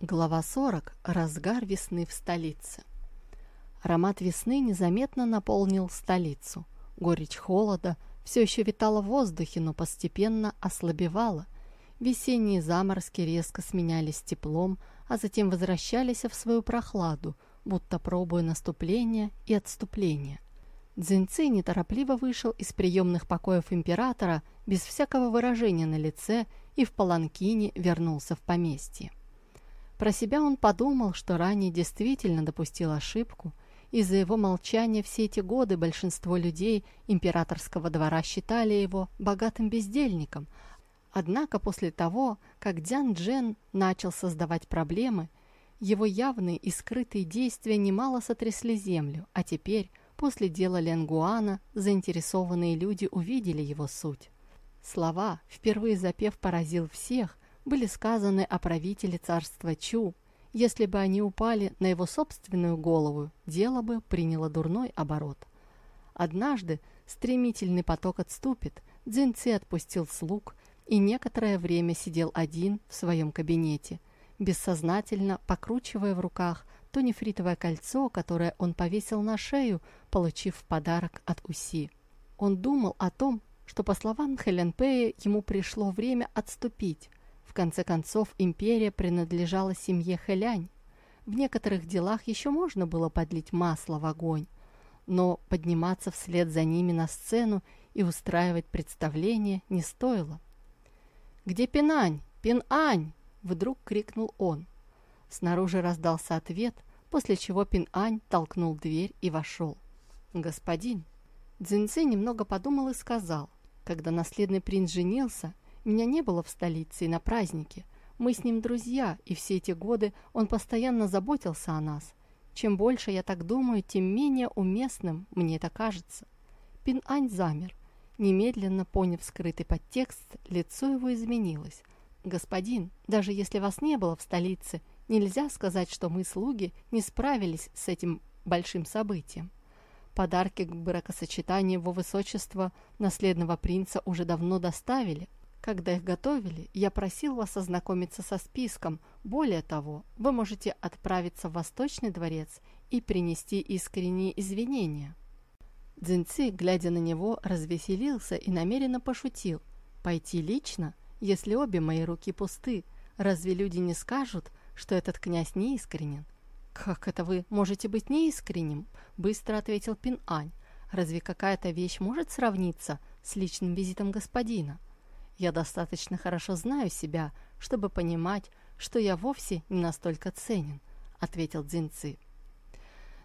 Глава 40. Разгар весны в столице. Аромат весны незаметно наполнил столицу. Горечь холода все еще витала в воздухе, но постепенно ослабевала. Весенние заморозки резко сменялись теплом, а затем возвращались в свою прохладу, будто пробуя наступления и отступления. Дзиньци неторопливо вышел из приемных покоев императора без всякого выражения на лице и в паланкине вернулся в поместье. Про себя он подумал, что ранее действительно допустил ошибку. Из-за его молчания все эти годы большинство людей императорского двора считали его богатым бездельником. Однако после того, как Дзян Джен начал создавать проблемы, его явные и скрытые действия немало сотрясли землю, а теперь, после дела Ленгуана, заинтересованные люди увидели его суть. Слова, впервые запев поразил всех, были сказаны о правителе царства Чу. Если бы они упали на его собственную голову, дело бы приняло дурной оборот. Однажды стремительный поток отступит, Цзиньци отпустил слуг и некоторое время сидел один в своем кабинете, бессознательно покручивая в руках то нефритовое кольцо, которое он повесил на шею, получив в подарок от Уси. Он думал о том, что, по словам Хэленпея, ему пришло время отступить, в конце концов, империя принадлежала семье Хэлянь. В некоторых делах еще можно было подлить масло в огонь, но подниматься вслед за ними на сцену и устраивать представление не стоило. «Где Пинань? Пин-Ань!» — вдруг крикнул он. Снаружи раздался ответ, после чего Пин-Ань толкнул дверь и вошел. «Господин!» Цзиньци немного подумал и сказал, когда наследный принц женился, меня не было в столице и на празднике. Мы с ним друзья, и все эти годы он постоянно заботился о нас. Чем больше я так думаю, тем менее уместным мне это кажется. Пин-Ань замер. Немедленно поняв скрытый подтекст, лицо его изменилось. «Господин, даже если вас не было в столице, нельзя сказать, что мы, слуги, не справились с этим большим событием. Подарки к бракосочетанию его высочества наследного принца уже давно доставили, когда их готовили, я просил вас ознакомиться со списком. Более того, вы можете отправиться в Восточный дворец и принести искренние извинения». Дзинци, глядя на него, развеселился и намеренно пошутил. «Пойти лично, если обе мои руки пусты, разве люди не скажут, что этот князь неискренен?» «Как это вы можете быть неискренним?» – быстро ответил Пин-Ань. «Разве какая-то вещь может сравниться с личным визитом господина?» Я достаточно хорошо знаю себя, чтобы понимать, что я вовсе не настолько ценен», — ответил Дзинцы.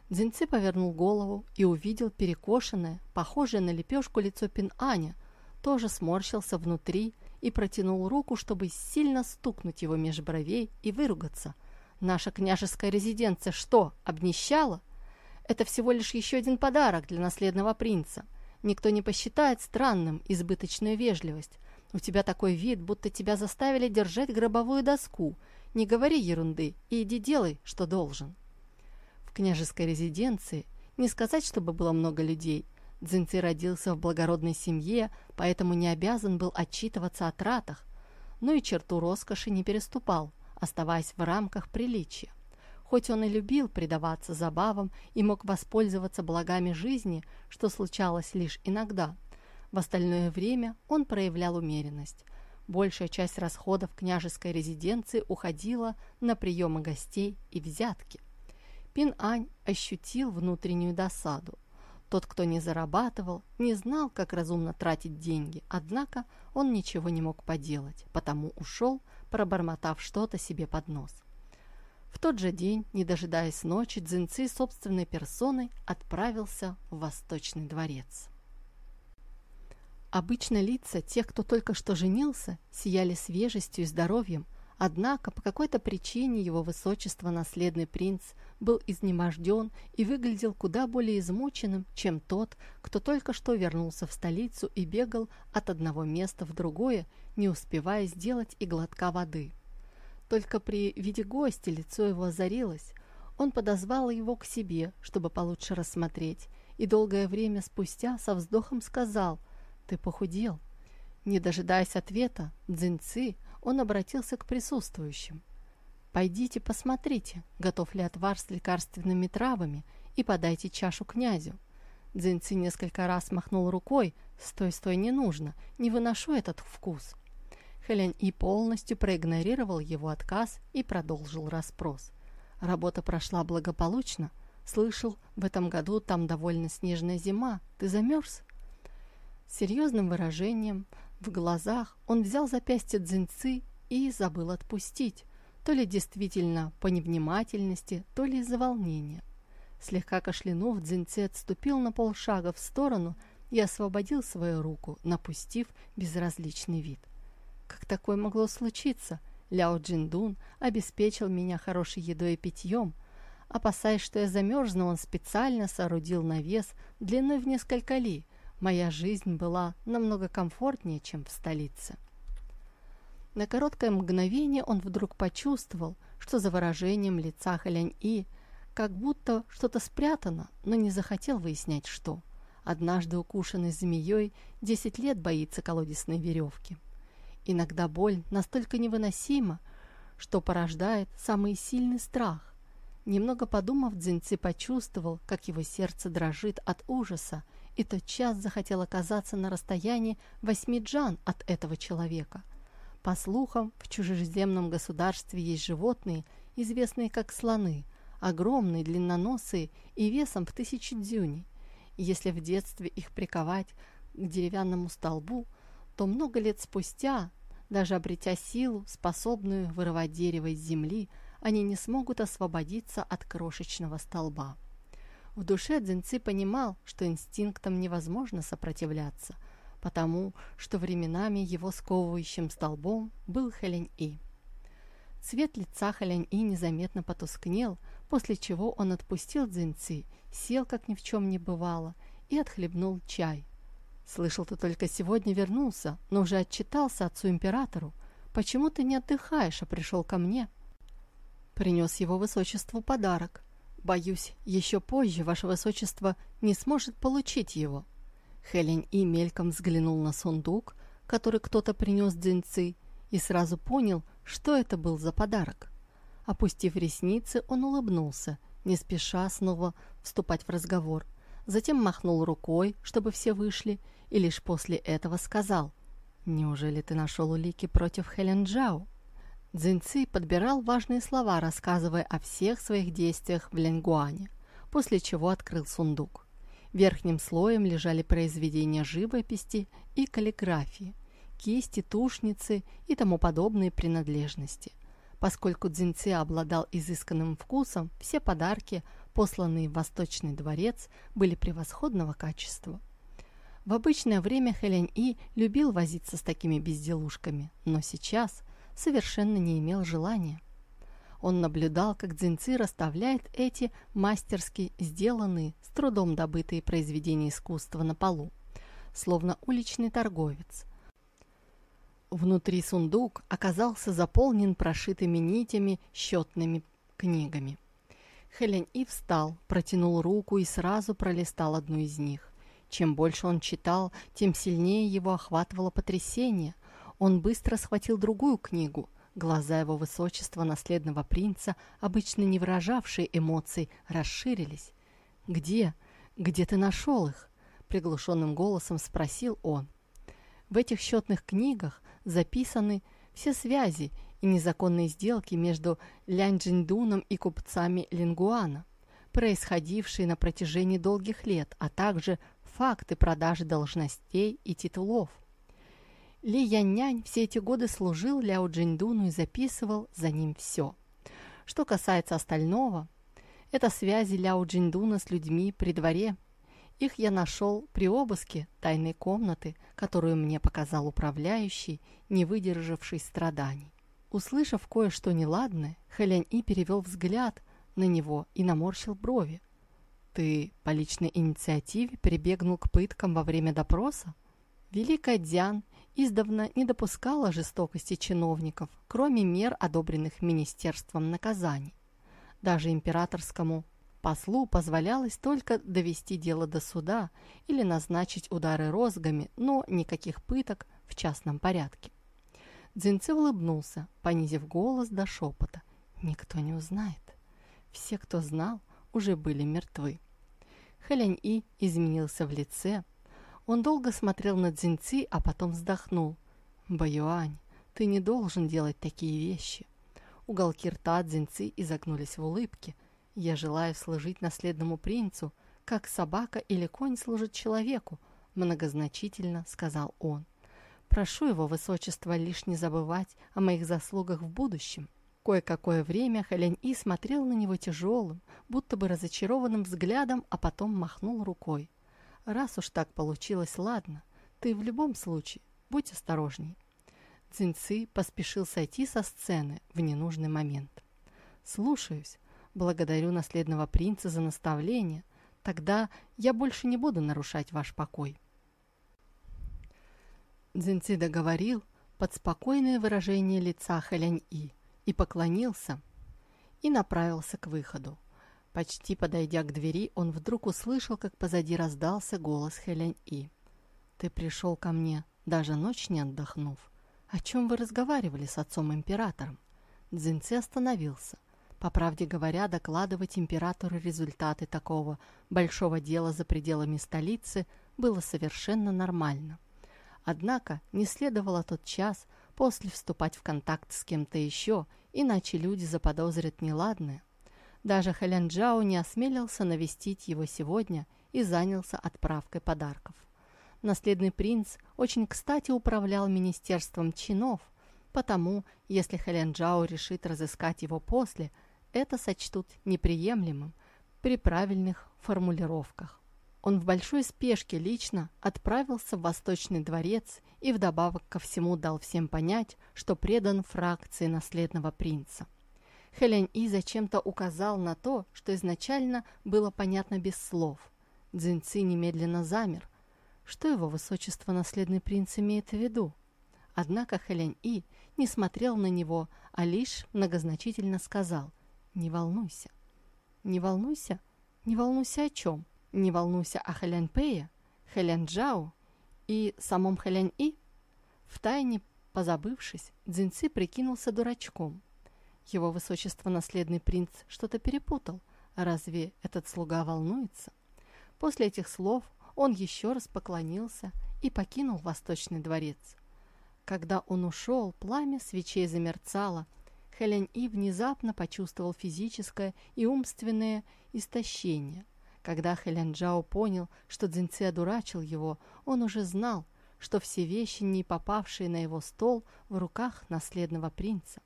Дзинцы повернул голову и увидел перекошенное, похожее на лепешку лицо Пин-Аня, тоже сморщился внутри и протянул руку, чтобы сильно стукнуть его меж бровей и выругаться. «Наша княжеская резиденция что, обнищала? Это всего лишь еще один подарок для наследного принца. Никто не посчитает странным избыточную вежливость, у тебя такой вид, будто тебя заставили держать гробовую доску. Не говори ерунды и иди делай, что должен. В княжеской резиденции не сказать, чтобы было много людей. Дзинци родился в благородной семье, поэтому не обязан был отчитываться о тратах, но и черту роскоши не переступал, оставаясь в рамках приличия. Хоть он и любил предаваться забавам и мог воспользоваться благами жизни, что случалось лишь иногда – в остальное время он проявлял умеренность. Большая часть расходов княжеской резиденции уходила на приемы гостей и взятки. Пин-Ань ощутил внутреннюю досаду. Тот, кто не зарабатывал, не знал, как разумно тратить деньги, однако он ничего не мог поделать, потому ушел, пробормотав что-то себе под нос. В тот же день, не дожидаясь ночи, Дзинцы собственной персоной отправился в Восточный дворец. Обычно лица тех, кто только что женился, сияли свежестью и здоровьем, однако по какой-то причине его высочество наследный принц был изнеможден и выглядел куда более измученным, чем тот, кто только что вернулся в столицу и бегал от одного места в другое, не успевая сделать и глотка воды. Только при виде гостя лицо его озарилось. Он подозвал его к себе, чтобы получше рассмотреть, и долгое время спустя со вздохом сказал – ты похудел». Не дожидаясь ответа, Дзинцы, он обратился к присутствующим. Пойдите посмотрите, готов ли отвар с лекарственными травами, и подайте чашу князю. Дзинци несколько раз махнул рукой. «Стой, стой, не нужно, не выношу этот вкус». Хэлянь И полностью проигнорировал его отказ и продолжил расспрос. Работа прошла благополучно. Слышал, в этом году там довольно снежная зима. Ты замерз? С серьезным выражением в глазах он взял запястье Дзинцы и забыл отпустить. То ли действительно по невнимательности, то ли из-за волнения. Слегка кашлянув, Дзинцы отступил на полшага в сторону и освободил свою руку, напустив безразличный вид. Как такое могло случиться? Ляо Джиндун обеспечил меня хорошей едой и питьем. Опасаясь, что я замерзну, он специально соорудил навес длиной в несколько ли. Моя жизнь была намного комфортнее, чем в столице. На короткое мгновение он вдруг почувствовал, что за выражением лица Хэлянь-И как будто что-то спрятано, но не захотел выяснять, что. Однажды укушенный змеей десять лет боится колодесной веревки. Иногда боль настолько невыносима, что порождает самый сильный страх. Немного подумав, Дзинци почувствовал, как его сердце дрожит от ужаса, и тотчас захотел оказаться на расстоянии восьми джан от этого человека. По слухам, в чужеземном государстве есть животные, известные как слоны, огромные, длинноносые и весом в тысячи дюней. Если в детстве их приковать к деревянному столбу, то много лет спустя даже обретя силу, способную вырывать дерево из земли, они не смогут освободиться от крошечного столба. В душе Дзинци понимал, что инстинктам невозможно сопротивляться, потому что временами его сковывающим столбом был Хэлянь-И. Цвет лица Хэлянь-И незаметно потускнел, после чего он отпустил Дзинци, сел, как ни в чем не бывало, и отхлебнул чай. Слышал, ты только сегодня вернулся, но уже отчитался отцу-императору. Почему ты не отдыхаешь, а пришел ко мне?» Принес его высочеству подарок. Боюсь, еще позже ваше высочество не сможет получить его. Хелень и мельком взглянул на сундук, который кто-то принес дзинцы, и сразу понял, что это был за подарок. Опустив ресницы, он улыбнулся, не спеша снова вступать в разговор. Затем махнул рукой, чтобы все вышли, и лишь после этого сказал «Неужели ты нашел улики против Хелен Джао?» Цзиньци подбирал важные слова, рассказывая о всех своих действиях в Ленгуане, после чего открыл сундук. Верхним слоем лежали произведения живописи и каллиграфии, кисти, тушницы и тому подобные принадлежности. Поскольку Цзиньци обладал изысканным вкусом, все подарки, посланные в Восточный дворец, были превосходного качества. В обычное время Хелен И любил возиться с такими безделушками, но сейчас совершенно не имел желания. Он наблюдал, как Дзинцы расставляет эти мастерски сделанные, с трудом добытые произведения искусства на полу, словно уличный торговец. Внутри сундук оказался заполнен прошитыми нитями счетными книгами. Хелен И встал, протянул руку и сразу пролистал одну из них. Чем больше он читал, тем сильнее его охватывало потрясение. Он быстро схватил другую книгу. Глаза его высочества наследного принца, обычно не выражавшие эмоций, расширились. «Где? Где ты нашел их?» — приглушенным голосом спросил он. В этих счетных книгах записаны все связи и незаконные сделки между Лянь-Джиндуном и купцами Лингуана, происходившие на протяжении долгих лет, а также факты продажи должностей и титулов. Ли Яннянь все эти годы служил Ляо Джиндуну и записывал за ним все. Что касается остального, это связи Ляо Джиндуна с людьми при дворе. Их я нашел при обыске тайной комнаты, которую мне показал управляющий, не выдержавший страданий. Услышав кое-что неладное, Хэлянь И перевел взгляд на него и наморщил брови. Ты по личной инициативе прибегнул к пыткам во время допроса? Великая Дзян издавна не допускала жестокости чиновников, кроме мер, одобренных Министерством наказаний. Даже императорскому послу позволялось только довести дело до суда или назначить удары розгами, но никаких пыток в частном порядке. Дзинцы улыбнулся, понизив голос до шепота. Никто не узнает. Все, кто знал, уже были мертвы. Хэлянь-И изменился в лице. Он долго смотрел на Цзиньци, а потом вздохнул. «Баюань, ты не должен делать такие вещи». Уголки рта Цзиньци изогнулись в улыбке. «Я желаю служить наследному принцу, как собака или конь служит человеку», многозначительно сказал он. «Прошу его высочество лишь не забывать о моих заслугах в будущем». Кое-какое время Хэлянь-И смотрел на него тяжелым, будто бы разочарованным взглядом, а потом махнул рукой. «Раз уж так получилось, ладно. Ты в любом случае будь осторожней». Цинцы поспешил сойти со сцены в ненужный момент. «Слушаюсь. Благодарю наследного принца за наставление. Тогда я больше не буду нарушать ваш покой». Цзиньци договорил под спокойное выражение лица Хэлянь-И и поклонился, и направился к выходу. Почти подойдя к двери, он вдруг услышал, как позади раздался голос Хэлянь-И. «Ты пришел ко мне, даже ночь не отдохнув. О чем вы разговаривали с отцом-императором?» Цзиньци остановился. По правде говоря, докладывать императору результаты такого большого дела за пределами столицы было совершенно нормально. Однако не следовало тот час после вступать в контакт с кем-то еще иначе люди заподозрят неладное. Даже Хэлянджао не осмелился навестить его сегодня и занялся отправкой подарков. Наследный принц очень кстати управлял министерством чинов, потому, если Хэлянджао решит разыскать его после, это сочтут неприемлемым при правильных формулировках. Он в большой спешке лично отправился в Восточный дворец и вдобавок ко всему дал всем понять, что предан фракции наследного принца. Хэлянь-И зачем-то указал на то, что изначально было понятно без слов. Цзиньци немедленно замер. Что его высочество наследный принц имеет в виду? Однако Хэлянь-И не смотрел на него, а лишь многозначительно сказал «Не волнуйся». «Не волнуйся? Не волнуйся о чем?» Не волнуйся о Хэлянь-Пэе, Хэлянь-Джао и самом Хэлянь-И. Втайне позабывшись, Цзиньци прикинулся дурачком. Его высочество наследный принц что-то перепутал. Разве этот слуга волнуется? После этих слов он еще раз поклонился и покинул Восточный дворец. Когда он ушел, пламя свечей замерцало. Хэлянь-И внезапно почувствовал физическое и умственное истощение – когда Хэлян Джао понял, что Цзиньци одурачил его, он уже знал, что все вещи, не попавшие на его стол, в руках наследного принца.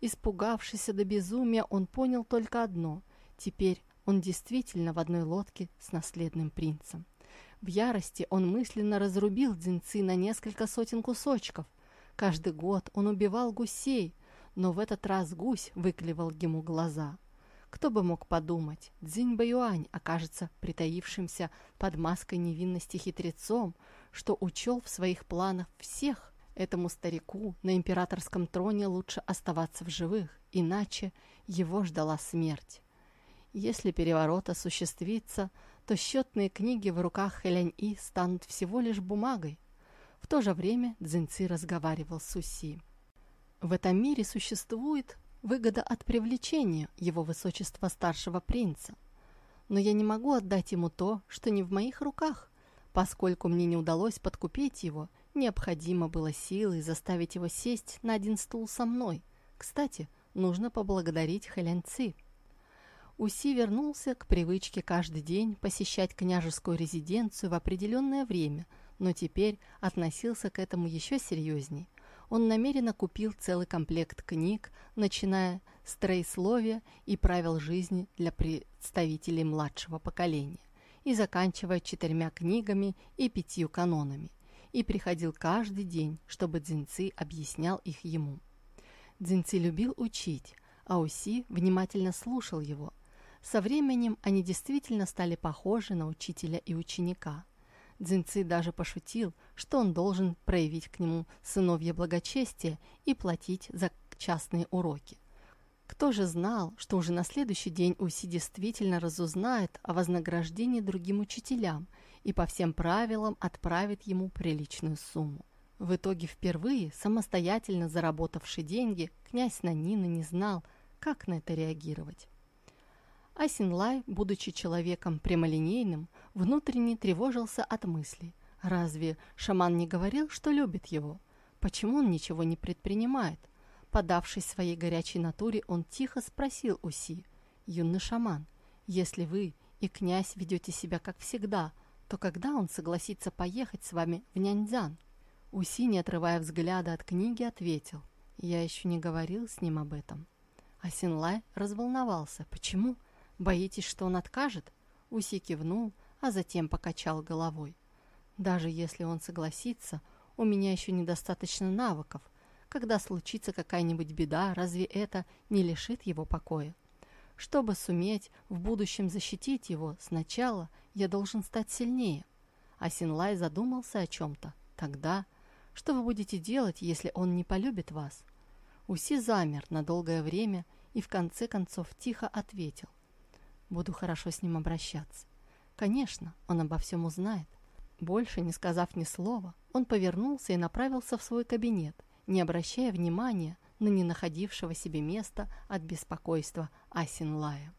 Испугавшийся до безумия, он понял только одно – теперь он действительно в одной лодке с наследным принцем. В ярости он мысленно разрубил Дзинцы на несколько сотен кусочков. Каждый год он убивал гусей, но в этот раз гусь выклевал ему глаза – кто бы мог подумать, Цзинь Баюань окажется притаившимся под маской невинности хитрецом, что учел в своих планах всех. Этому старику на императорском троне лучше оставаться в живых, иначе его ждала смерть. Если переворот осуществится, то счетные книги в руках Хэлянь-И станут всего лишь бумагой. В то же время Цзиньци разговаривал с Уси. В этом мире существует выгода от привлечения его высочества старшего принца. Но я не могу отдать ему то, что не в моих руках. Поскольку мне не удалось подкупить его, необходимо было силой заставить его сесть на один стул со мной. Кстати, нужно поблагодарить Хэлянци. Уси вернулся к привычке каждый день посещать княжескую резиденцию в определенное время, но теперь относился к этому еще серьезней – он намеренно купил целый комплект книг, начиная с троисловия и правил жизни для представителей младшего поколения, и заканчивая четырьмя книгами и пятью канонами, и приходил каждый день, чтобы Дзинци объяснял их ему. Дзинци любил учить, а Уси внимательно слушал его. Со временем они действительно стали похожи на учителя и ученика – Дзинцы даже пошутил, что он должен проявить к нему сыновье благочестие и платить за частные уроки. Кто же знал, что уже на следующий день Уси действительно разузнает о вознаграждении другим учителям и по всем правилам отправит ему приличную сумму. В итоге впервые, самостоятельно заработавший деньги, князь Нанина не знал, как на это реагировать. Асинлай, будучи человеком прямолинейным, внутренне тревожился от мыслей. Разве шаман не говорил, что любит его? Почему он ничего не предпринимает? Подавшись своей горячей натуре, он тихо спросил Уси, «Юный шаман, если вы и князь ведете себя как всегда, то когда он согласится поехать с вами в Няньцзян?» Уси, не отрывая взгляда от книги, ответил, «Я еще не говорил с ним об этом». А Синлай разволновался. «Почему? Боитесь, что он откажет?» Уси кивнул, а затем покачал головой. «Даже если он согласится, у меня еще недостаточно навыков. Когда случится какая-нибудь беда, разве это не лишит его покоя? Чтобы суметь в будущем защитить его, сначала я должен стать сильнее». А Синлай задумался о чем-то. «Тогда что вы будете делать, если он не полюбит вас?» Уси замер на долгое время и в конце концов тихо ответил. «Буду хорошо с ним обращаться. Конечно, он обо всем узнает». Больше не сказав ни слова, он повернулся и направился в свой кабинет, не обращая внимания на не находившего себе места от беспокойства Асинлая.